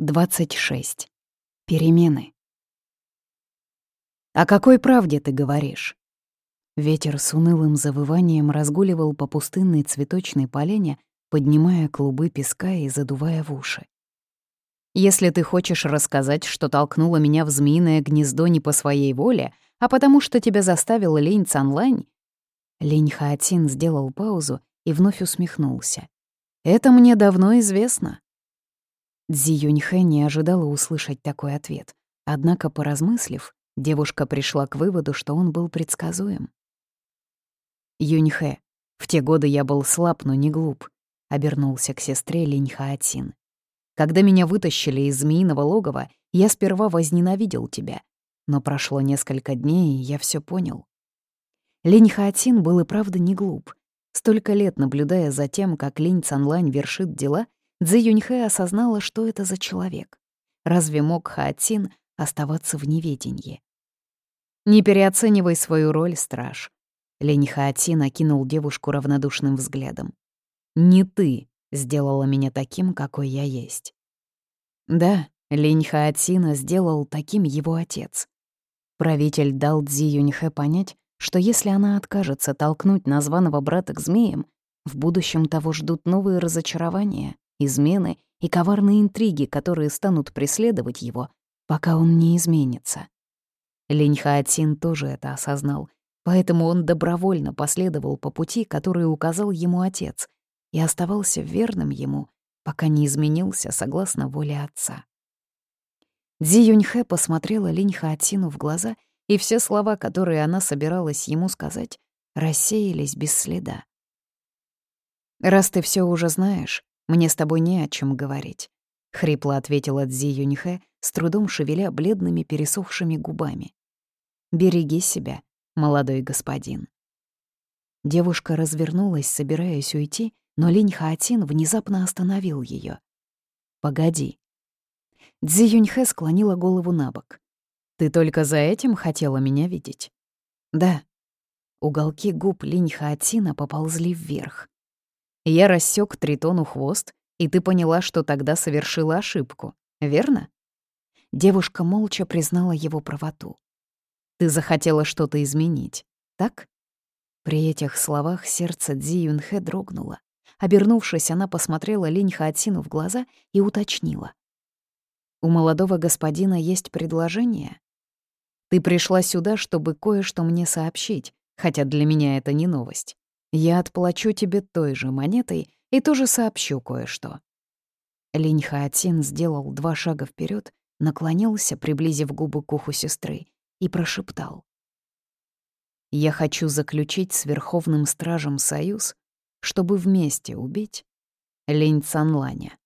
26. Перемены. «О какой правде ты говоришь?» Ветер с унылым завыванием разгуливал по пустынной цветочной полене, поднимая клубы песка и задувая в уши. «Если ты хочешь рассказать, что толкнула меня в змеиное гнездо не по своей воле, а потому что тебя заставил Лень Цанлань...» Лень Хаотин сделал паузу и вновь усмехнулся. «Это мне давно известно. Дзи Юньхэ не ожидала услышать такой ответ. Однако, поразмыслив, девушка пришла к выводу, что он был предсказуем. «Юньхэ, в те годы я был слаб, но не глуп», — обернулся к сестре Линьха Атин. «Когда меня вытащили из змеиного логова, я сперва возненавидел тебя, но прошло несколько дней, и я все понял». Линьха Атин был и правда не глуп. Столько лет наблюдая за тем, как Линь Цанлань вершит дела — Цзи Юньхэ осознала, что это за человек. Разве мог Хаатин оставаться в неведении? «Не переоценивай свою роль, страж», — Лень Хаатин окинул девушку равнодушным взглядом. «Не ты сделала меня таким, какой я есть». Да, Лень Хаатина сделал таким его отец. Правитель дал Цзи Юньхэ понять, что если она откажется толкнуть названного брата к змеям, в будущем того ждут новые разочарования измены и коварные интриги, которые станут преследовать его, пока он не изменится. Линь Хаатин тоже это осознал, поэтому он добровольно последовал по пути, который указал ему отец, и оставался верным ему, пока не изменился согласно воле отца. Дзи Юньхэ посмотрела Линь Хаатину в глаза, и все слова, которые она собиралась ему сказать, рассеялись без следа. «Раз ты все уже знаешь, мне с тобой не о чем говорить», — хрипло ответила Цзи Юньхэ, с трудом шевеля бледными пересохшими губами. «Береги себя, молодой господин». Девушка развернулась, собираясь уйти, но Линь Хаотин внезапно остановил ее. «Погоди». Цзи Юньхэ склонила голову на бок. «Ты только за этим хотела меня видеть?» «Да». Уголки губ Линь Хаотина поползли вверх. Я рассек Тритону хвост, и ты поняла, что тогда совершила ошибку, верно? Девушка молча признала его правоту. Ты захотела что-то изменить, так? При этих словах сердце Дзи Юнхэ дрогнуло. Обернувшись, она посмотрела Линь Хаотсину в глаза и уточнила. «У молодого господина есть предложение? Ты пришла сюда, чтобы кое-что мне сообщить, хотя для меня это не новость. Я отплачу тебе той же монетой и тоже сообщу кое-что». Линь Хаотин сделал два шага вперед, наклонился, приблизив губы к уху сестры, и прошептал. «Я хочу заключить с Верховным Стражем союз, чтобы вместе убить Линь Цанланя».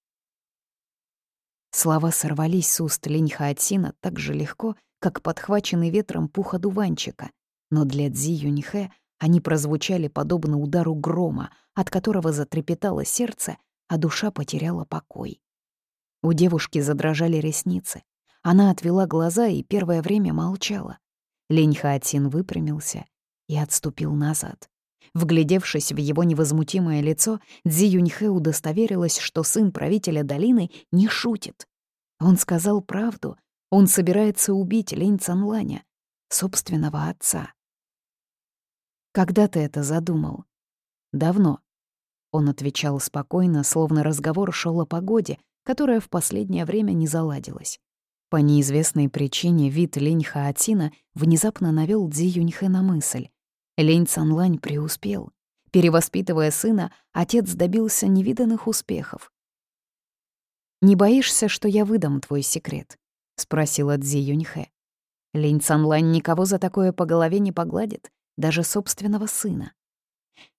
Слова сорвались с уст Линь Хаотина так же легко, как подхваченный ветром пух одуванчика, но для Цзи Юньхэ они прозвучали подобно удару грома, от которого затрепетало сердце, а душа потеряла покой. У девушки задрожали ресницы. Она отвела глаза и первое время молчала. Лень Хаатин выпрямился и отступил назад. Вглядевшись в его невозмутимое лицо, Дзи Юньхэ удостоверилась, что сын правителя долины не шутит. Он сказал правду. Он собирается убить Лень Цанланя, собственного отца. Когда ты это задумал? Давно. Он отвечал спокойно, словно разговор шел о погоде, которая в последнее время не заладилась. По неизвестной причине вид Лень Хаатина внезапно навел Дзи Юньхэ на мысль. Лень Цанлань преуспел. Перевоспитывая сына, отец добился невиданных успехов. «Не боишься, что я выдам твой секрет?» — спросила Дзи Юньхэ. Лень Цанлань никого за такое по голове не погладит даже собственного сына.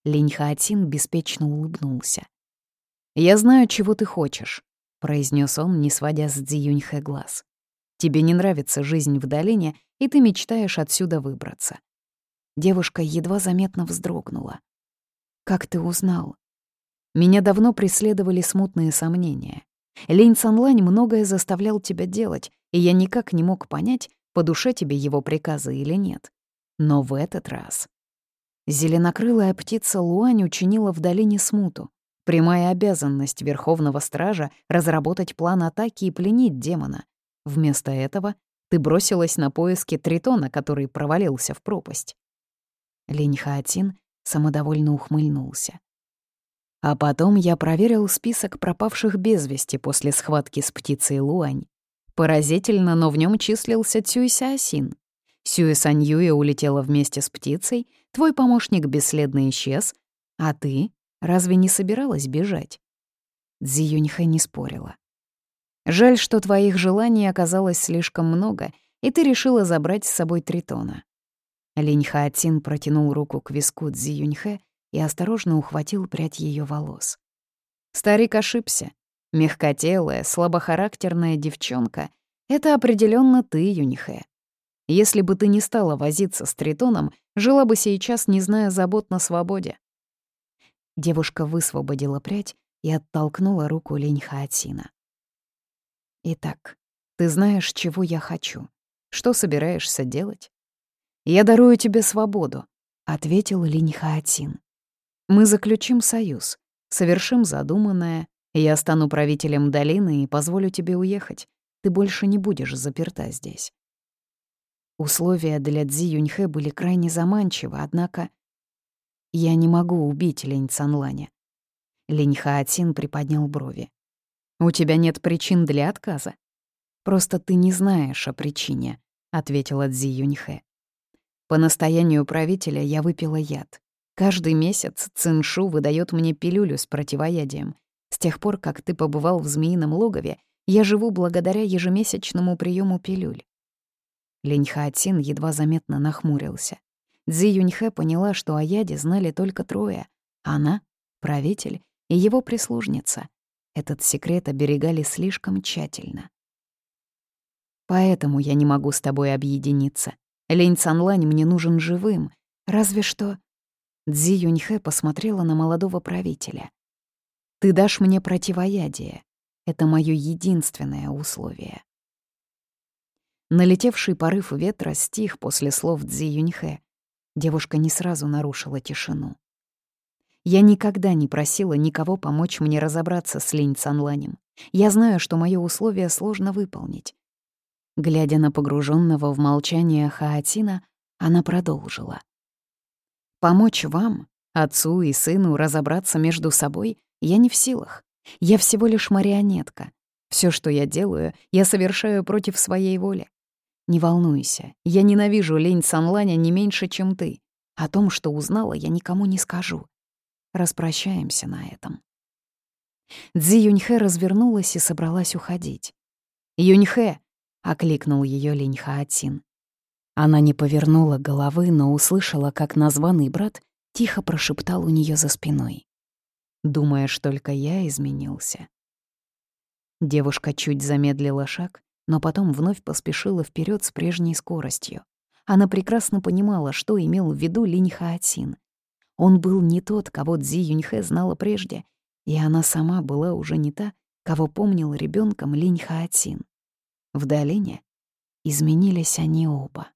Линь Хаотин беспечно улыбнулся. «Я знаю, чего ты хочешь», — произнес он, не сводя с Цзи Юньхэ глаз. «Тебе не нравится жизнь в долине, и ты мечтаешь отсюда выбраться». Девушка едва заметно вздрогнула. «Как ты узнал?» Меня давно преследовали смутные сомнения. Лень Санлань многое заставлял тебя делать, и я никак не мог понять, по душе тебе его приказы или нет. Но в этот раз... Зеленокрылая птица Луань учинила в долине смуту. прямая обязанность Верховного Стража разработать план атаки и пленить демона. Вместо этого ты бросилась на поиски Тритона, который провалился в пропасть. Линь Хаатин самодовольно ухмыльнулся. А потом я проверил список пропавших без вести после схватки с птицей Луань. Поразительно, но в нем числился Цюй Сяосин. Сюэ Саньюя улетела вместе с птицей, твой помощник бесследно исчез, а ты разве не собиралась бежать? Цзи Юньхэ не спорила. Жаль, что твоих желаний оказалось слишком много, и ты решила забрать с собой Тритона. Линь Хаатин протянул руку к виску Цзи Юньхэ и осторожно ухватил прядь ее волос. Старик ошибся. Мягкотелая, слабохарактерная девчонка — это определенно ты, Юньхэ. Если бы ты не стала возиться с Тритоном, жила бы сейчас, не зная забот на свободе. Девушка высвободила прядь и оттолкнула руку Линь Хаатина. «Итак, ты знаешь, чего я хочу. Что собираешься делать?» «Я дарую тебе свободу», — ответил Линь Хаатин. «Мы заключим союз, совершим задуманное, я стану правителем долины и позволю тебе уехать. Ты больше не будешь заперта здесь». Условия для Цзи Юньхэ были крайне заманчивы, однако... «Я не могу убить Линь Цанланя». Линь Хаатин приподнял брови. «У тебя нет причин для отказа. Просто ты не знаешь о причине», — ответила Цзи Юньхэ. По настоянию правителя я выпила яд. Каждый месяц Циншу выдает мне пилюлю с противоядием. С тех пор, как ты побывал в змеином логове, я живу благодаря ежемесячному приему пилюль. Линь Хаатин едва заметно нахмурился. Цзи Юньхэ поняла, что о яде знали только трое — она, правитель и его прислужница. Этот секрет оберегали слишком тщательно. «Поэтому я не могу с тобой объединиться. Лень Цанлань мне нужен живым. Разве что...» Цзи Юньхэ посмотрела на молодого правителя. «Ты дашь мне противоядие. Это мое единственное условие». Налетевший порыв ветра стих после слов Цзи Юньхэ. Девушка не сразу нарушила тишину. Я никогда не просила никого помочь мне разобраться с Линь Цанланем. Я знаю, что мое условие сложно выполнить. Глядя на погруженного в молчание Хаатина, она продолжила. «Помочь вам, отцу и сыну, разобраться между собой я не в силах. Я всего лишь марионетка. Все, что я делаю, я совершаю против своей воли. Не волнуйся, я ненавижу лень Санланя не меньше, чем ты. О том, что узнала, я никому не скажу. Распрощаемся на этом». Цзи Юньхэ развернулась и собралась уходить. «Юньхэ!» — окликнул ее Линь Хаатин. Она не повернула головы, но услышала, как названный брат тихо прошептал у нее за спиной. «Думаешь, только я изменился?» Девушка чуть замедлила шаг, но потом вновь поспешила вперед с прежней скоростью. Она прекрасно понимала, что имел в виду Линь Хаатин. Он был не тот, кого Цзи Юньхэ знала прежде, и она сама была уже не та, кого помнил ребенком Линь Хаатин. В долине изменились они оба.